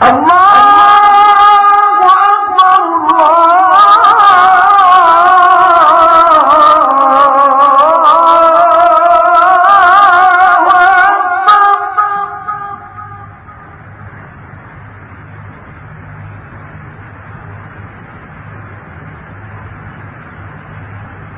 اللہ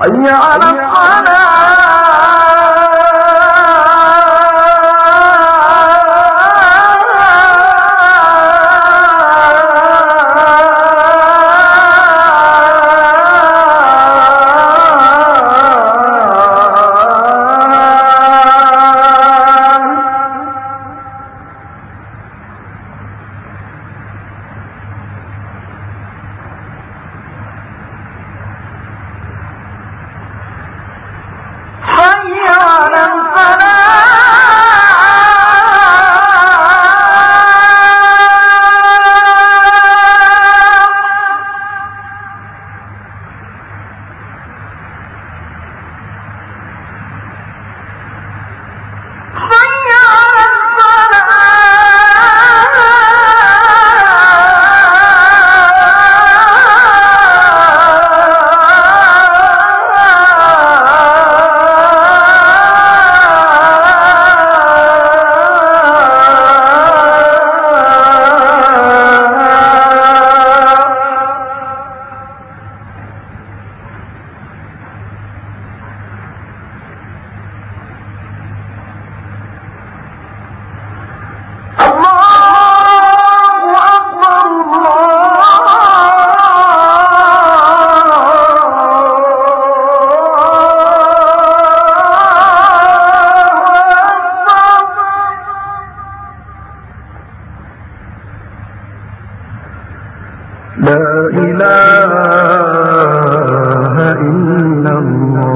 حي على الصلاة إله إلا الله.